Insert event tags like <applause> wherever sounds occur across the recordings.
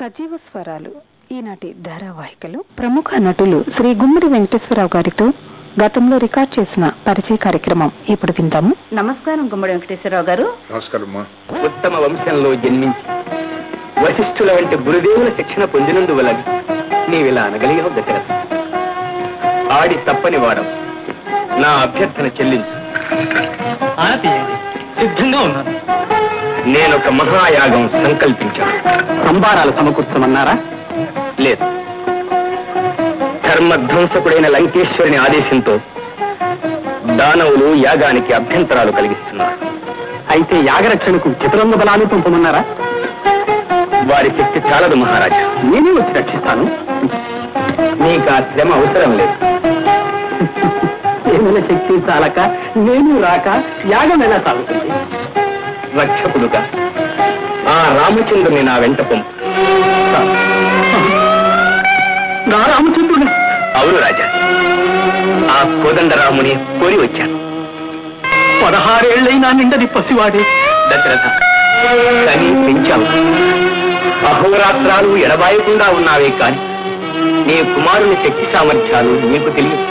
సజీవ స్వరాలు. ఈనాటి ధారావాహికలు ప్రముఖ నటులు శ్రీ గుమ్మడి వెంకటేశ్వరరావు గారితో గతంలో రికార్డ్ చేసిన పరిచయ కార్యక్రమం. ఇప్పుడు విందాము. నమస్కారం గుమ్మడి వెంకటేశ్వరరావు గారు. ఉత్తమ వంశంలో జన్మించి వశిష్ఠుల వంటి గురుదేవుల శిక్షణ పొందినందువలన నీవిలా అనగలిగావు దశరథ ఆడి తప్పని వాడం నా అభ్యర్థన చెల్లించు. సిద్ధంగా ఉన్నాను. నేనొక మహాయాగం సంకల్పించాను. సంబారాలు సమకూర్చమన్నారా? లేదు. ధర్మధ్వంసకుడైన లంకేశ్వరుని ఆదేశంతో దానవులు యాగానికి అభ్యంతరాలు కలిగిస్తున్నారు. అయితే యాగరక్షణకు చతురంగ బలాన్ని పంపమన్నారా? వారి శక్తి చాలదు మహారాజా. నేనే వచ్చి రక్షిస్తాను. నీకు ఆ శ్రమ అవసరం లేదు. <laughs> ఏమైనా శక్తి చాలక నేను రాక యాగం ఎలా సాగుతుంది? రక్షకుడుగా. ఆ రామచంద్రుని నా వెంట పంపు నా రామచంద్రుడు అవును రాజా. ఆ కోదండరాముని కోరి వచ్చాను. పదహారేళ్ళైనా నిండది పసివాడే. దశరథ కానీ పెంచావు. అహోరాత్రాలు ఎడబాయకుండా ఉన్నావే కాని నీ కుమారుని శక్తి సామర్థ్యాలు నీకు తెలియదు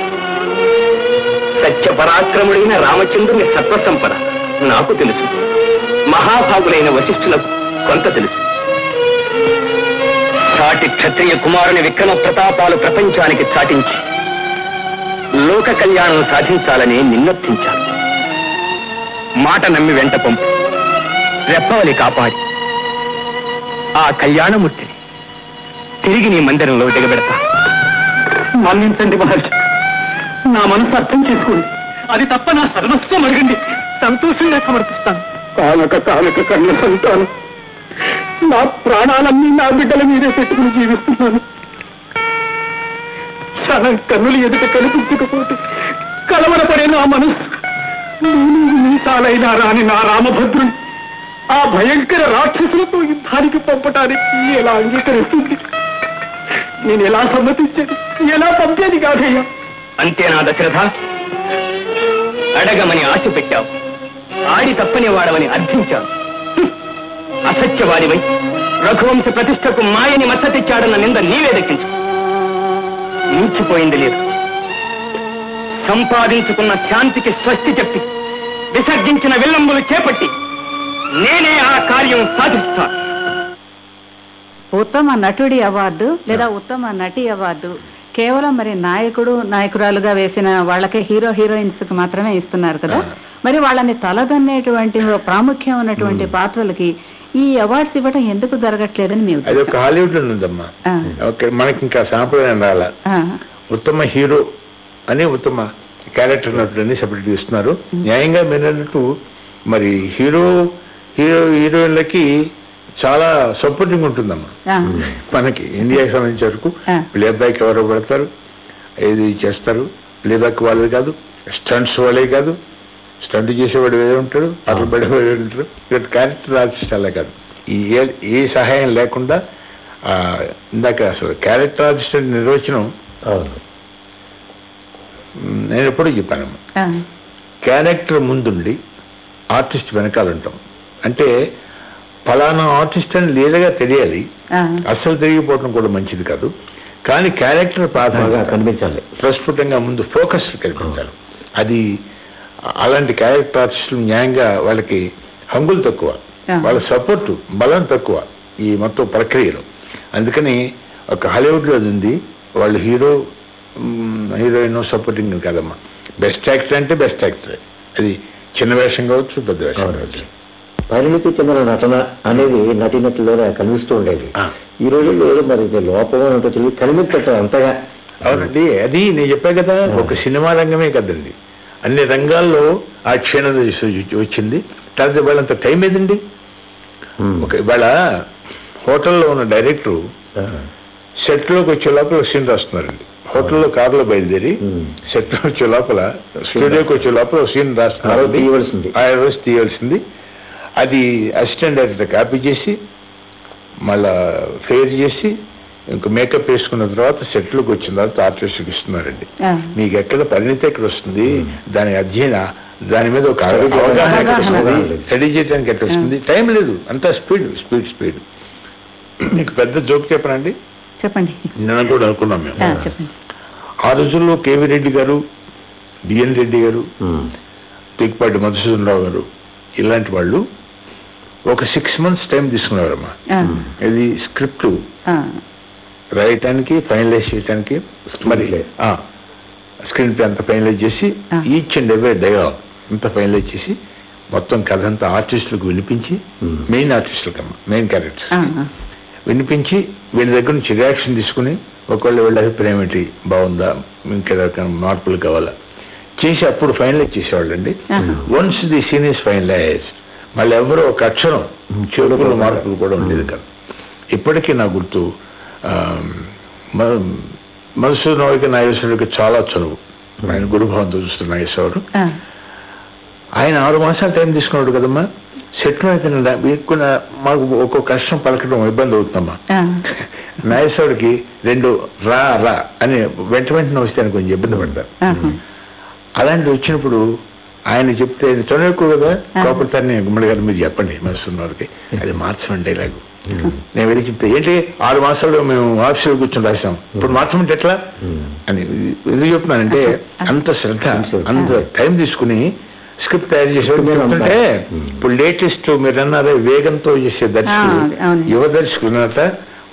సత్య పరాక్రముడైన రామచంద్రుని సత్వసంపద నాకు తెలుసు. మహాభాగులైన వశిష్ఠులకు కొంత తెలుసు. సాటి క్షత్రియ కుమారుని విక్రమ ప్రతాపాలు ప్రపంచానికి చాటించి లోక కళ్యాణం సాధించాలని నిన్నర్థించారు. మాట నమ్మి వెంట పంపు. రెప్పవని కాపాడి. ఆ కళ్యాణమూర్తిని తిరిగి నీ మందిరంలో దిగబెడతా. మన్నించండి మహర్షి. నా మనసు అర్థం చేసుకోండి. అది తప్ప నా సర్వస్వం అడగండి. సంతోషంగా సమర్పిస్తాను. తానక తానక కన్న సంతానం నా ప్రాణాలన్నీ నా బిడ్డల మీదే పెట్టుకుని జీవిస్తున్నాను. క్షణం కన్నులు ఎదుట కనిపించకపోతే కలవరపడే నా మనసు. మీసాలైనా రాని నా రామభద్రుని ఆ భయంకర రాక్షసులతో యుద్ధానికి పంపటానికి ఎలా అంగీకరిస్తుంది? నేను ఎలా సమ్మతించేది? ఎలా పంపేది కాదయ్యా? అంతేనా దశరథ. అడగమని ఆశ పెట్టావు ఆడి తప్పనివాడవని అసత్యవాడివై రఘువంశ ప్రతిష్టకు మాయని మచ్చతిచ్చాడన్న నింద నీవే దక్కించు. మించిపోయింది లేదు. సంపాదించుకున్న శాంతికి స్వస్తి చెప్పి విసర్జించిన విల్లంబులు చేపట్టి నేనే ఆ కార్యం సాధిస్తాను. ఉత్తమ నటుడి అవార్డు లేదా ఉత్తమ నటి అవార్డు కేవలం మరి నాయకుడు నాయకురాలుగా వేసిన వాళ్ళకే హీరో హీరోయిన్స్కి మాత్రమే ఇస్తున్నారు కదా. మరి వాళ్ళని తలదన్నేటువంటి ప్రాముఖ్యం ఉన్నటువంటి పాత్రలకి ఈ అవార్డ్స్ ఇవ్వడం ఎందుకు జరగట్లేదని మీ అది ఒక హాలీవుడ్లో ఉందమ్మా. ఓకే మనకి ఇంకా సాంప్రదాయం రాలా. ఉత్తమ హీరో అని ఉత్తమ క్యారెక్టర్ నటులని సపరేట్ ఇస్తున్నారు న్యాయంగా మీరన్నట్టు మరి హీరో హీరో హీరోయిన్లకి చాలా సపోర్టింగ్ ఉంటుందమ్మా. మనకి ఇండియాకి సంబంధించిన వరకు. ప్లేబ్యాక్ ఎవరో పెడతారు ఏది చేస్తారు? ప్లేబ్యాక్ వాళ్ళది కాదు. స్టంట్స్ వాళ్ళే కాదు. స్టంట్ చేసేవాడు వేరే ఉంటాడు పాటలు పడేవాడు ఉంటాడు. ఇక్కడ క్యారెక్టర్ ఆర్టిస్ట్ అలా కాదు. ఈ ఏ ఏ సహాయం లేకుండా ఇందాక అసలు క్యారెక్టర్ ఆర్టిస్ట్ అనే నిర్వచనం నేను ఎప్పుడూ చెప్పానమ్మా. ఆ, క్యారెక్టర్ ముందుండి ఆర్టిస్ట్ వెనకాల ఉంటాం. అంటే ఫలానా ఆర్టిస్ట్ అని లేదగా తెలియాలి. అస్సలు తిరిగిపోవడం కూడా మంచిది కాదు. కానీ క్యారెక్టర్ ప్రాధాన్యత కనిపించాలి. ప్రస్ఫుటంగా ముందు ఫోకస్ కల్పించాలి. అది అలాంటి క్యారెక్టర్ ఆర్టిస్టులు న్యాయంగా వాళ్ళకి హంగులు తక్కువ. వాళ్ళ సపోర్టు బలం తక్కువ ఈ మొత్తం ప్రక్రియలో. అందుకని ఒక హాలీవుడ్లో అది ఉంది. వాళ్ళు హీరో హీరోయిన్ సపోర్టింగ్ కాదమ్మా. బెస్ట్ యాక్టర్ అంటే బెస్ట్ యాక్టర్. అది చిన్న వేషం కావచ్చు పెద్ద వేషం కావచ్చు. పరిమితి చెందిన నటన అనేది నటీనటులోనే కనిపిస్తూ ఉండేది. ఈ రోజుల్లో ఏదో మరి ఇది లోపం అని ఉంటో తెలియదు కనిపించటం అంతగా అవునండి అది నేను చెప్పా కదా ఒక సినిమా రంగమే కదండి అన్ని రంగాల్లో ఆ క్షీణత వచ్చి- వచ్చింది తర్వాత వాళ్ళంత టైం ఏదండి. ఒక ఇవాళ హోటల్లో ఉన్న డైరెక్టరు. సెట్లోకి వచ్చే లోపల సీన్ రాస్తున్నారండి హోటల్లో కారులో బయలుదేరి. సెట్లో వచ్చే లోపల స్టూడియోకి వచ్చే లోపల సీన్ రాస్తున్నారు తీయవలసింది. ఆ రోజు తీయవలసింది అది అసిస్టెంట్ డైరెక్టర్ కాపీ చేసి మళ్ళా ఫేర్ చేసి ఇంక మేకప్ వేసుకున్న తర్వాత సెట్లోకి వచ్చిన తర్వాత ఆర్టిస్ట్కి ఇస్తున్నారండి. మీకు ఎక్కడ పరిణితి ఎక్కడ వస్తుంది? దాని అధ్యయన దాని మీద ఒక అవగాహన ఎక్కడ వస్తుంది. స్టడీ చేయడానికి ఎక్కడ వస్తుంది? టైం లేదు. అంతా స్పీడ్ స్పీడ్ స్పీడ్. మీకు పెద్ద జోక్ చెప్పనండి? చెప్పండి. నిన్న కూడా అనుకున్నాం మేము. ఆ, రోజుల్లో కేవీ రెడ్డి గారు బిఎన్ రెడ్డి గారు ఉమ్. పీక్పాటి మధుసూదనరావు గారు ఇలాంటి వాళ్ళు ఒక సిక్స్ మంత్స్ టైం తీసుకున్నారమ్మా. ఇది స్క్రిప్ట్ రాయటానికి ఫైనలైజ్ చేయడానికి మరి. స్క్రీన్ ప్లే అంతా ఫైనలైజ్ చేసి. ఈచ్ అండ్ ఎవరీ డైలాగ్ అంతా ఫైనలైజ్ చేసి మొత్తం కథ అంతా ఆర్టిస్టులకు వినిపించి. మెయిన్ ఆర్టిస్టులకు అమ్మ మెయిన్ క్యారెక్టర్స్ వినిపించి వీళ్ళ దగ్గర నుంచి రియాక్షన్ తీసుకుని ఒకవేళ వీళ్ళ అభిప్రాయం ఏంటి? బాగుందా? ఇంకేదైనా మార్పులు కావాలా? చేసి అప్పుడు finalise చేసేవాళ్ళండి. Once the scene is finalise మళ్ళీ ఎవరో ఒక అక్షరం చెడుకులు మార్పులు కూడా ఉండేది కదా. ఇప్పటికీ నా గుర్తు ఆ, మ- మధుసూదనరావుకి నాగేశ్వరుడికి చాలా చనువు. ఆయన గురుభావంతో చూస్తున్న నాగేశ్వరరావు ఆ, ఆయన ఆరు మాసాలు టైం తీసుకున్నాడు కదమ్మా. సెట్లో అయితే నా- ఎక్కువ నా- మాకు ఒక్కొక్క కష్టం పలకడం ఇబ్బంది అవుతుందమ్మా. నాగేశ్వరుడికి రెండు రా రా అని వెంట వెంటనే వస్తే కొంచెం ఇబ్బంది పడతారు. అలాంటి వచ్చినప్పుడు ఆయన చెప్తే ఎక్కువ కదా. కోపడతారని గుమ్మడి గారు మీరు చెప్పండి మనసున్నవారికి అది మార్చమంటే ఇలాగ నేను వెళ్ళి చెప్తే ఏంటి? ఆరు మాసాలు మేము ఆఫీసులో కూర్చొని రాసాం ఇప్పుడు మార్చమంటే ఎట్లా. అని ఎందుకు చెప్తున్నానంటే అంత శ్రద్ధ అంత టైం తీసుకుని స్క్రిప్ట్ తయారు చేసేవాడు. ఇప్పుడు లేటెస్ట్ మీరు అన్నారే వేగంతో చేసే దర్శకులు. యువ దర్శకులు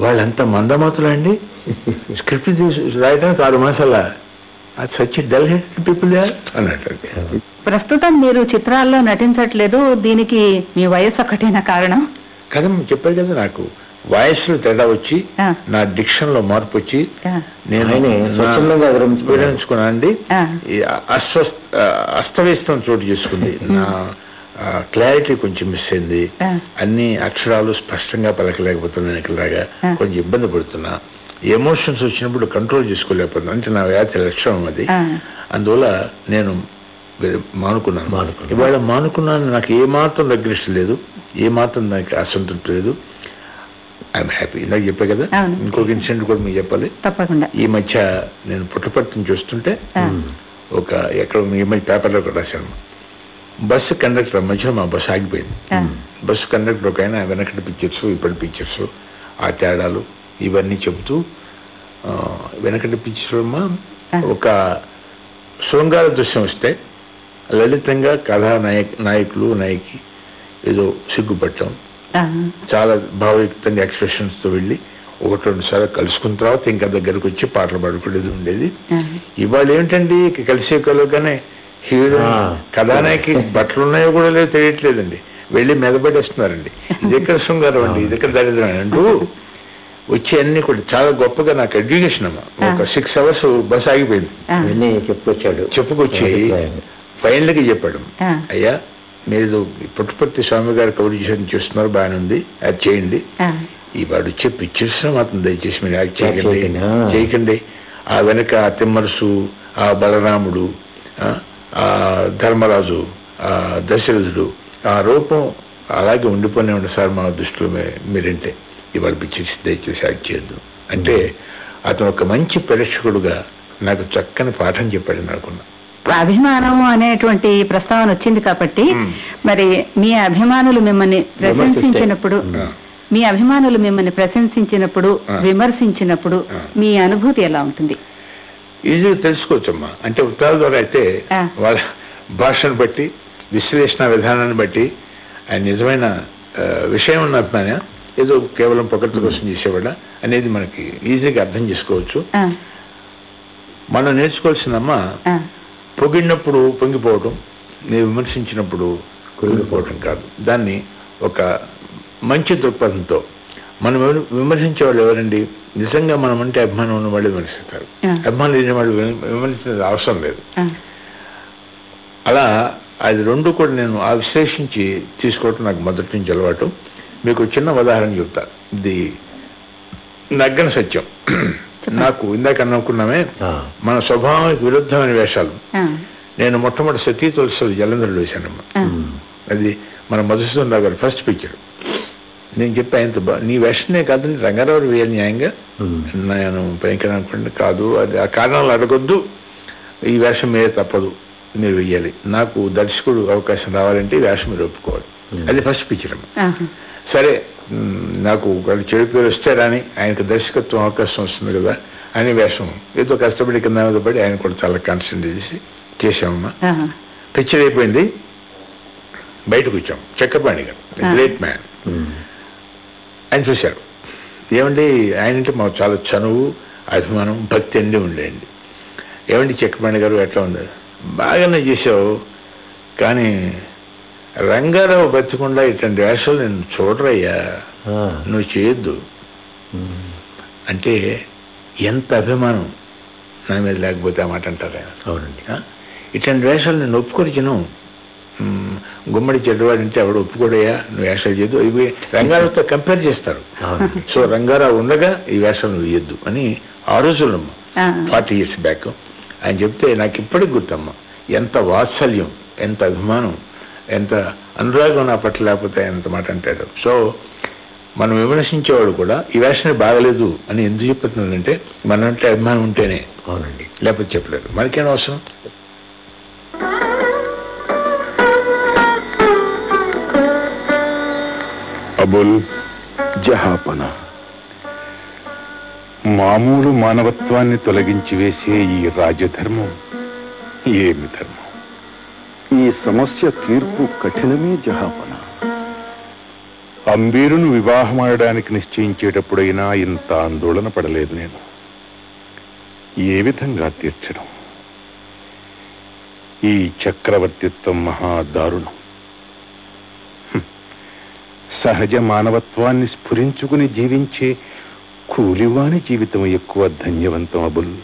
వాళ్ళంతా మందమాతులు అండి <laughs> స్క్రిప్ట్ తీసి రాయడానికి ఆరు మాసాల? అది సచ్ డల్ హెడ్ పీపుల్ అన్నట్టు. ప్రస్తుతం మీరు చిత్రాల్లో నటించట్లేదు దీనికి మీ వయసు ఒక్కటేనా కారణం? కదా చెప్పారు కదా నాకు వాయిస్లో తేడా వచ్చి. నా డిక్షన్లో మార్పు వచ్చి నేను అస్వస్థ అస్తవ్యస్తం చోటు చేసుకుంది. <laughs> నా క్లారిటీ కొంచెం మిస్ అయింది. అన్ని అక్షరాలు స్పష్టంగా పలకలేకపోతున్నాను ఇక్కడలాగా ఆ. కొంచెం ఇబ్బంది పడుతున్నా. ఎమోషన్స్ వచ్చినప్పుడు కంట్రోల్ చేసుకోలేకపోతున్నా. అంటే నా వ్యాధి లక్షణం అది. అందువల్ల నేను మానుకున్నాను. మానుకున్నాను. ఇవాళ మానుకున్నాను నాకు ఏ మాత్రం దగ్గర లేదు. ఏ మాత్రం నాకు అసంతృప్తి లేదు. ఐఎమ్ హ్యాపీ ఇందాక చెప్పా కదా. ఇంకొక ఇన్సిడెంట్ కూడా మీకు చెప్పాలి. తప్పకుండా. ఈ మధ్య నేను పుట్టపర్తిని చూస్తుంటే ఒక ఎక్కడ ఈ మధ్య పేపర్లో రాశాను. బస్సు కండక్టర్ మధ్యలో మా బస్సు ఆగిపోయింది. బస్సు కండక్టర్ ఒక ఆయన వెనకటి పిక్చర్స్ ఇప్పటి పిక్చర్స్ ఆ తేడాలు. ఇవన్నీ చెబుతూ ఆ, వెనకటి పిక్చర్స్ అమ్మా ఒక శృంగార దృశ్యం వస్తే లలితంగా కథానాయక నాయకులు నాయకి ఏదో సిగ్గుపట్టడం ఆ, చాలా భావయుక్తంగా ఎక్స్ప్రెషన్స్తో వెళ్ళి ఒకటి రెండు సార్లు కలుసుకున్న తర్వాత ఇంకా దగ్గరకు వచ్చి పాటలు పాడుకునేది ఉండేది. ఇవాళ ఏంటండి ఇక కలిసే కలవగానే హీరో. కథానాయకి బట్టలు ఉన్నాయో కూడా లేదో తెలియట్లేదండి. వెళ్ళి మెదపడేస్తున్నారండి. <laughs> ఇది ఎక్కడ శృంగారం అండి? ఇది ఎక్కడ దరిద్రం అంటూ వచ్చి అన్ని కూడా చాలా గొప్పగా నాకు ఎడ్యుకేషన్ అమ్మా. ఒక సిక్స్ అవర్స్ బస్ ఆగిపోయింది. చెప్పుకొచ్చాడు. చెప్పుకొచ్చి. ఫైనల్గా చెప్పాడు. అయ్యా మీరు పుట్టుపర్తి స్వామి గారు కౌడిషన్ చూస్తున్నారు బాగానే ఉంది. అది చేయండి. ఈ వాడు వచ్చే పిక్చర్స్ మాత్రం దయచేసి మీరు యాక్ట్ చేయకండి. చేయకండి, ఆ. వెనక ఆ తిమ్మరసు ఆ బలరాముడు ఆ, ధర్మరాజు ఆ దశరథుడు ఆ రూపం అలాగే ఉండిపోనే ఉండి సార్ మా దృష్టిలో మీరంటే. ఇవాళ పిక్చర్స్ దయచేసి చేయొద్దు అంటే అతను ఒక మంచి ప్రేక్షకుడుగా నాకు చక్కని పాఠం చెప్పాడు అనుకున్నా అభిమానం అనేటువంటి ప్రస్తావన వచ్చింది కాబట్టి. మరి మీ అభిమానులు మిమ్మల్ని ప్రశంసించినప్పుడు. మీ అభిమానులు మిమ్మల్ని ప్రశంసించినప్పుడు. విమర్శించినప్పుడు. మీ అనుభూతి ఎలా ఉంటుంది ఈజీగా తెలుసుకోవచ్చమ్మా అంటే ఉత్తరాల ద్వారా అయితే. వాళ్ళ భాషను బట్టి విశ్లేషణ విధానాన్ని బట్టి ఆయన నిజమైన విషయం ఉన్న అభిమాన ఏదో కేవలం పొగట్ల కోసం చేసేవాళ్ళ అనేది మనకి ఈజీగా అర్థం చేసుకోవచ్చు. మనం నేర్చుకోవాల్సిందమ్మా ఆ, పొగిడినప్పుడు పొంగిపోవడం నేను విమర్శించినప్పుడు కురిగిపోవడం కాదు. దాన్ని ఒక మంచి దృక్పథంతో మనం విమర్శించే వాళ్ళు ఎవరండి? నిజంగా మనం అంటే అభిమానం ఉన్న వాళ్ళు విమర్శిస్తారు. అభిమానం లేని వాళ్ళు విమ- విమర్శించే అవసరం లేదు. అలా అది రెండు కూడా నేను ఆ విశ్లేషించి తీసుకోవటం నాకు మొదటి నుంచి అలవాటు. మీకు చిన్న ఉదాహరణ చెప్తా. ఇది నగ్గన సత్యం. నాకు ఇందాక అనుకున్నామే. మన స్వభావానికి విరుద్ధమైన వేషాలు. నేను మొట్టమొదటి సతీ తులసి జలంధరులు వేశానమ్మా. అది మన మధుసూదన్ రావు గారి ఫస్ట్ పిక్చర్ నేను చెప్పా ఇంత బా నీ వేషనే కాదని రంగారావు వేయాలి న్యాయంగా. నేను పైకి అనుకుంటే కాదు అది ఆ కారణాలు అడగొద్దు. ఈ వేషం మీరే తప్పదు మీరు వెయ్యాలి. నాకు దర్శకుడు అవకాశం రావాలంటే ఈ వేషం మీరు ఒప్పుకోవాలి. అది ఫస్ట్ పిక్చర్ అమ్మ. సరే నాకు ఒక చెడు పేరు వస్తే రాని ఆయనకు దర్శకత్వం అవకాశం వస్తుంది కదా అని వేషం. ఏదో కష్టపడి కింద మీద పడి ఆయన కూడా చాలా కాన్సన్ట్రేట్ చేసి చేసామమ్మా. పిక్చర్ అయిపోయింది. బయటకు వచ్చాం. చక్రపాణి గారు. Great man. ఆయన చూశాడు ఏమండి ఆయన అంటే మాకు చాలా చనువు అభిమానం భక్తి అండి ఉండేయండి. ఏమండి చక్రపాణి గారు ఎట్లా ఉంది బాగానే చేసావు కానీ రంగారావు బతికుండా ఇట్లాంటి వేషాలు నేను చూడరయ్యా. ఆ. నువ్వు చేయొద్దు. అంటే ఎంత అభిమానం నా మీద లేకపోతే ఆ మాట అంటారు ఆయన. అవునండి? ఇట్లాంటి వేషాలు నేను ఒప్పుకొరిచను గుమ్మడి చెడ్డవాడు అంటే ఎవడు ఒప్పుకోడయ్యా? నువ్వు వేషాలు చేయదు ఇవి రంగారావుతో కంపేర్ చేస్తారు. సో రంగారావు ఉండగా ఈ వేషాలు నువ్వు వేయద్దు అని ఆ రోజుల్లో ఆ. ఫార్టీ ఇయర్స్ బ్యాక్ ఆయన చెప్తే నాకు ఇప్పటికి గుర్తమ్మా. ఎంత వాత్సల్యం ఎంత అభిమానం. ఎంత అనురాగం నా పట్ల లేకపోతే ఎంత మాట అంటాడు. సో మనం విమర్శించేవాడు కూడా ఈ వేషం బాగలేదు అని ఎందుకు చెప్తున్నాడంటే మన అంటే అభిమానం ఉంటేనే. అవునండి. లేకపోతే చెప్పలేదు. మనకేం అవసరం? అబుల్ జహాపన. మామూలు మానవత్వాన్ని తొలగించి వేసే ఈ రాజధర్మం ఏమి ధర్మం? ఈ సమస్య తీర్పు కఠినమే జహాపన. అంబీరును వివాహమాడడానికి నిశ్చయించేటప్పుడైనా ఇంత ఆందోళన పడలేదు నేను. ఏ విధంగా తీర్చడం? ఈ చక్రవర్తిత్వం మహాదారుణం. సహజ మానవత్వాన్ని స్ఫురించుకుని జీవించే కూలివాని జీవితం ఎక్కువ ధన్యవంతం అబుల్.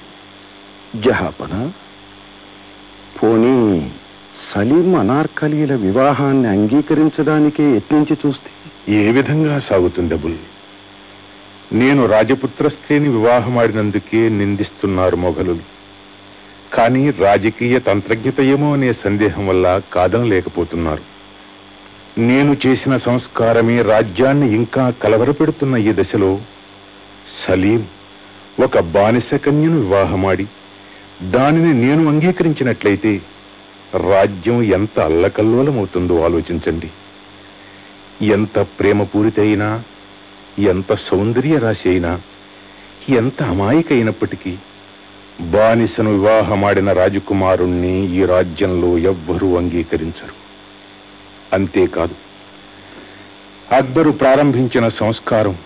జహాపన? పోనీ సలీం అనార్కలీల వివాహాన్ని అంగీకరించడానికే యత్నించి చూస్తే. ఏ విధంగా సాగుతుంది నేను రాజపుత్ర స్త్రీని వివాహమాడినందుకే నిందిస్తున్నారు మొఘలులు. కానీ రాజకీయ తంత్రజ్ఞత ఏమో అనే సందేహం వల్ల కాదనలేకపోతున్నారు నేను చేసిన సంస్కారమే రాజ్యాన్ని ఇంకా కలవరపెడుతున్న ఈ దశలో సలీం ఒక బానిస కన్యను వివాహమాడి దానిని నేను అంగీకరించినట్లయితే రాజ్యం ఎంత అల్లకల్లోలమవుతుందో ఆలోచించండి. ఎంత ప్రేమపూరితైనా ఎంత సౌందర్య రాశి అయినా ఎంత అమాయకైనప్పటికీ బానిసను వివాహమాడిన రాజకుమారుణ్ణి ఈ రాజ్యంలో ఎవ్వరూ అంగీకరించరు. అంతేకాదు అక్బరు ప్రారంభించిన సంస్కారం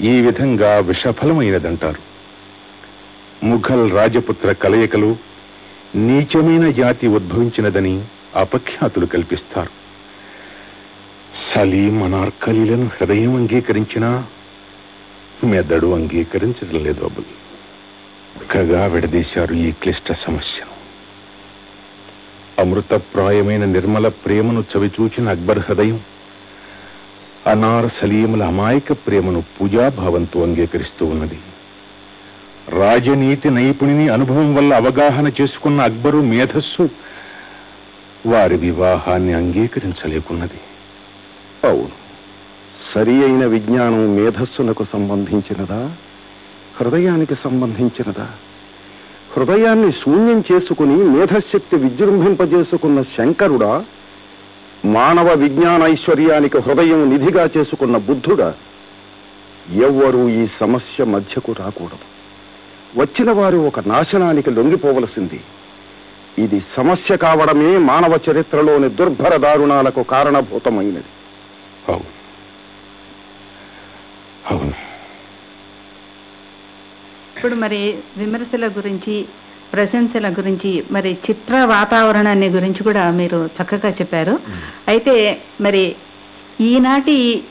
ఈ విధంగా విషఫలమైనదంటారు. ముఘల్ రాజపుత్ర కలయికలు నీచమైన జాతి ఉద్భవించినదని అపఖ్యాతులు కల్పిస్తారు. సలీం అనార్కలీలను హృదయం అంగీకరించినా మెదడు అంగీకరించడం లేదు అబ్బులు చక్కగా విడదీశారు ఈ క్లిష్ట సమస్యను అమృతప్రాయమైన నిర్మల ప్రేమను చవిచూచిన అక్బర్ హృదయం అనార్ సలీముల అమాయక ప్రేమను పూజాభావంతో అంగీకరిస్తూ ఉన్నది. రాజనీతి నైపుణిని అనుభవం వల్ల అవగాహన చేసుకున్న అక్బరు మేధస్సు వారి వివాహాన్ని అంగీకరించలేకున్నది. అవును. సరి అయిన విజ్ఞానం మేధస్సునకు సంబంధించినదా? హృదయానికి సంబంధించినదా? హృదయాన్ని శూన్యం చేసుకుని మేధశక్తి విజృంభింపజేసుకున్న శంకరుడా మానవ విజ్ఞానైశ్వర్యానికి హృదయం నిధిగా చేసుకున్న బుద్ధుడా ఎవ్వరూ ఈ సమస్య మధ్యకు రాకూడదు. వచ్చిన వారు ఒక నాశనానికి లొంగిపోవలసింది. ఇది సమస్య కావడమే మానవ చరిత్రలోని దుర్భర దారుణాలకు కారణభూతమైనది. అవును. అవును. ఇప్పుడు మరి విమర్శల గురించి ప్రశంసల గురించి మరి చిత్ర వాతావరణాన్ని గురించి కూడా మీరు చక్కగా చెప్పారు. అయితే మరి ఈనాటి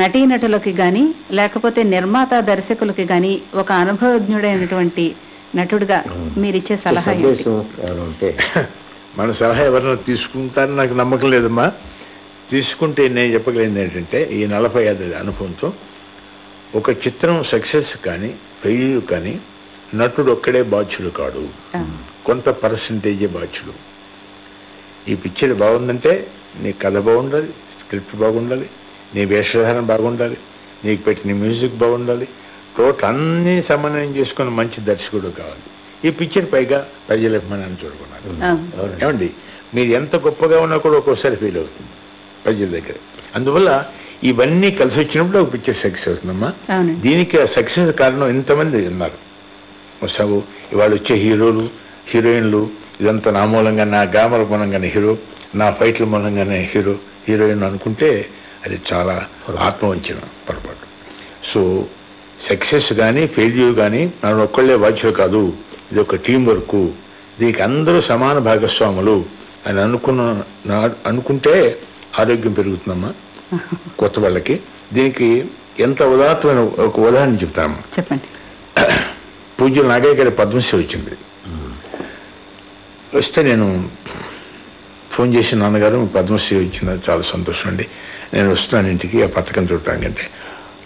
నటీనటులకి కానీ లేకపోతే నిర్మాత దర్శకులకి కానీ ఒక అనుభవజ్ఞుడైనటువంటి నటుడుగా మీరిచ్చే సలహా <laughs> మన సలహా ఎవరైనా తీసుకుంటారని నాకు నమ్మకం లేదమ్మా. తీసుకుంటే నేను చెప్పగలిగింది ఏంటంటే ఈ నలభై ఐదు అనుభవంతో ఒక చిత్రం సక్సెస్ కానీ ఫెయిల్యూర్ కానీ నటుడు ఒక్కడే బాధ్యుడు కాడు. కొంత పర్సంటేజే బాధ్యుడు. ఈ పిక్చర్ బాగుందంటే నీ కథ బాగుండాలి స్క్రిప్ట్ బాగుండాలి నీ వేషధారణ బాగుండాలి నీకు పెట్టిన మ్యూజిక్ బాగుండాలి. టోటల్ అన్ని సమన్వయం చేసుకుని మంచి దర్శకుడు కావాలి. ఈ పిక్చర్ పైగా ప్రజల అభిమానాన్ని చూడుకున్నారు ఏమండి? మీరు ఎంత గొప్పగా ఉన్నా కూడా ఒక్కోసారి ఫీల్ అవుతుంది ప్రజల దగ్గర. అందువల్ల ఇవన్నీ కలిసి వచ్చినప్పుడు ఒక పిక్చర్ సక్సెస్ అవుతుందమ్మా. దీనికి సక్సెస్ కారణం ఇంతమంది ఉన్నారు. సగు ఇవాళ వచ్చే హీరోలు హీరోయిన్లు ఇదంతా నా మూలంగా నా గ్రామల మూలంగానే హీరో నా ఫైట్ల మూలంగానే హీరో హీరోయిన్ అనుకుంటే అది చాలా ఆత్మవంచన పొరపాటు. సో సక్సెస్ కానీ ఫెయిల్యూర్ కానీ నన్ను ఒక్కళ్ళే బాధ్యులు కాదు. ఇది ఒక టీం వర్క్ దీనికి అందరూ సమాన భాగస్వాములు అని అనుకున్న నా- అనుకుంటే ఆరోగ్యం పెరుగుతుందమ్మా <laughs> కొత్త వాళ్ళకి. దీనికి ఎంత ఉదాత్తమైన ఒక ఉదాహరణ చెప్తాను. చెప్పండి. పూజ్యులు నాగయ్య గారి పద్మశ్రీ వచ్చింది. వస్తే నేను ఫోన్ చేసి నాన్నగారు పద్మశ్రీ వచ్చింది చాలా సంతోషం అండి. నేను వస్తున్నాను ఇంటికి ఆ పథకం చూడటానికి అంటే.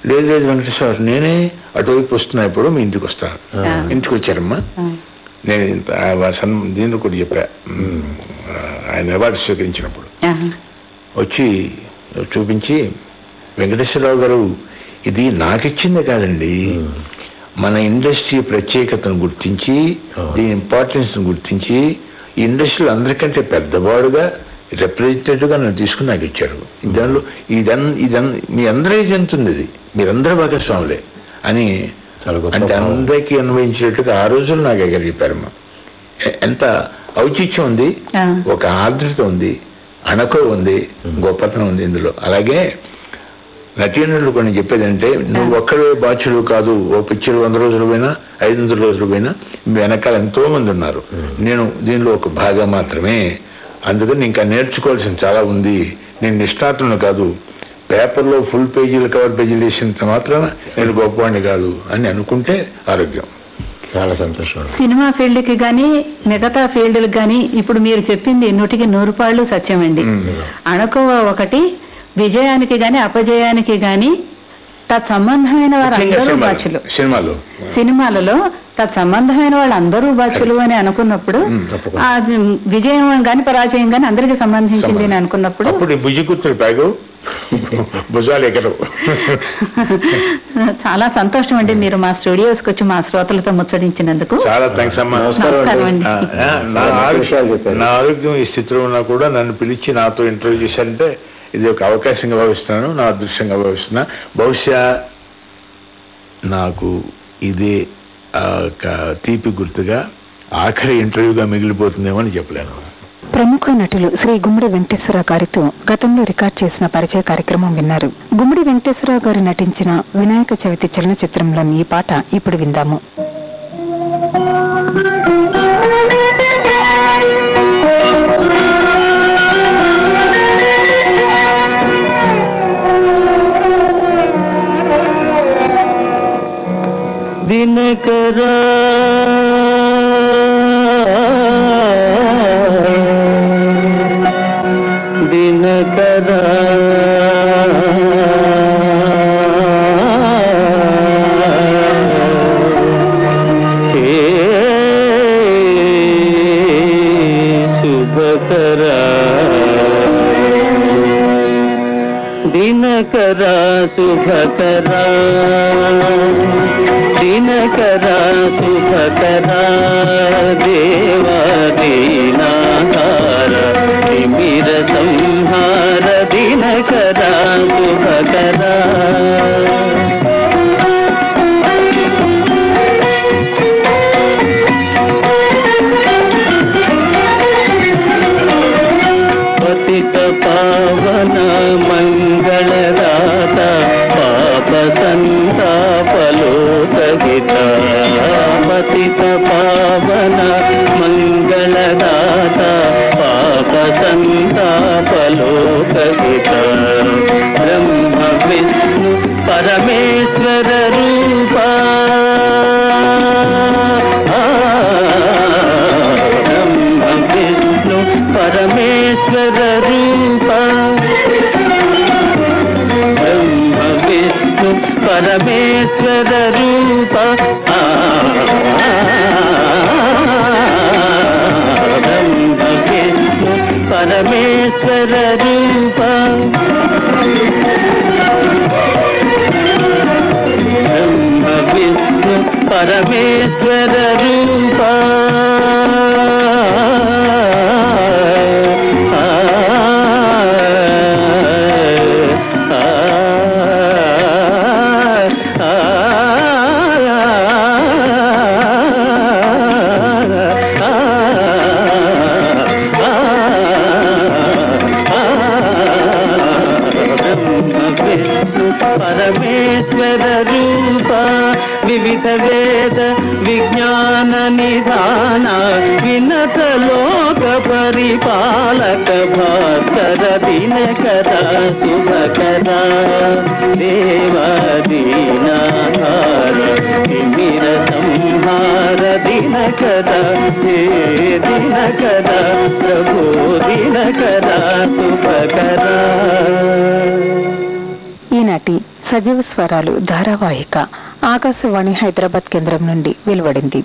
లేదు లేదు వెంకటేశ్వర నేనే అటువైపు వస్తున్నా ఇప్పుడు మీ ఇంటికి వస్తాను. ఇంటికి వచ్చారమ్మా. నేను దీనిలో కూడా చెప్పా. ఆయన అవార్డు స్వీకరించినప్పుడు. వచ్చి చూపించి వెంకటేశ్వరరావు గారు ఇది నాకిచ్చిందే కాదండి. మన ఇండస్ట్రీ ప్రత్యేకతను గుర్తించి దీని ఇంపార్టెన్స్ గుర్తించి ఇండస్ట్రీలో అందరికంటే పెద్దవాడుగా రిప్రజెంటేటివ్గా నన్ను తీసుకుని నాకు ఇచ్చారు దానిలో ఇదన్ ఇదన్ మీ అందరి చెందుతుంది ఇది? మీరందరూ భాగస్వాములే. అని అంటే. అందరికీ అన్వయించేట్టుగా ఆ రోజులు నాకు ఎగర చెప్పారమ్మా ఎ- ఎంత ఔచిత్యం ఉంది. ఒక ఆర్ద్రత ఉంది అణకు ఉంది గొప్పతనం ఉంది ఇందులో. అలాగే నటీనటులు కొన్ని చెప్పేదంటే నువ్వు ఒక్కడే బాధ్యులు కాదు ఓ పిక్చర్ వంద రోజులు పోయినా ఐదు వందల రోజులు పోయినా వెనకాల ఎంతో మంది ఉన్నారు. నేను దీనిలో ఒక భాగం మాత్రమే. అందుకని ఇంకా నేర్చుకోవాల్సిన చాలా ఉంది. నేను నిష్ణాతులను కాదు. పేపర్లో ఫుల్ పేజీలు కవర్ పేజీలు వేసినంత మాత్రాన నేను గొప్పవాడిని కాదు అని అనుకుంటే ఆరోగ్యం. చాలా సంతోషం సినిమా ఫీల్డ్కి గానీ మిగతా ఫీల్డ్కి గానీ ఇప్పుడు మీరు చెప్పింది నూటికి నూరు పాళ్ళు సత్యమండి. అణకువ ఒకటి విజయానికి గాని అపజయానికి గాని తత్సంబంధమైన వారు అందరూ సినిమాలు- బాధ్యులు సినిమాలు. సినిమాలలో తత్సంబంధమైన వాళ్ళు అందరూ బాధ్యులు అని అనుకున్నప్పుడు. ఆ విజయం గాని పరాజయం గాని అందరికి సంబంధించింది అని అనుకున్నప్పుడు <laughs> చాలా సంతోషం అండి మీరు మా స్టూడియోస్కి వచ్చి మా శ్రోతలతో ముచ్చడించినందుకు చాలా థ్యాంక్స్ అమ్మా. నా ఆరోగ్యం ఈ స్థితిలో ఉన్నా కూడా నన్ను పిలిచి నాతో ఇంటర్వ్యూ చేశారంటే ఇది ఒక అవకాశంగా భావిస్తున్నాను నా అదృష్టంగా భావిస్తున్నా. బహుశా నాకు ఇదే ఆ, ఒక తీపి గుర్తుగా ఆఖరి ఇంటర్వ్యూగా మిగిలిపోతుందేమో అని చెప్పలేను. ప్రముఖ నటులు శ్రీ గుమ్మడి వెంకటేశ్వరరావు గారితో గతంలో రికార్డ్ చేసిన పరిచయ కార్యక్రమం విన్నారు. గుమ్మడి వెంకటేశ్వరరావు గారు నటించిన వినాయక చవితి చలనచిత్రంలోని ఈ పాట ఇప్పుడు విందాము. दिन करा। दिन करा। दिन करा सुख करा। காவல ಕದರಿ ఈనాటి సజీవ స్వరాలు ధారావాహిక ఆకాశవాణి హైదరాబాద్ కేంద్రం నుండి వెలువడింది.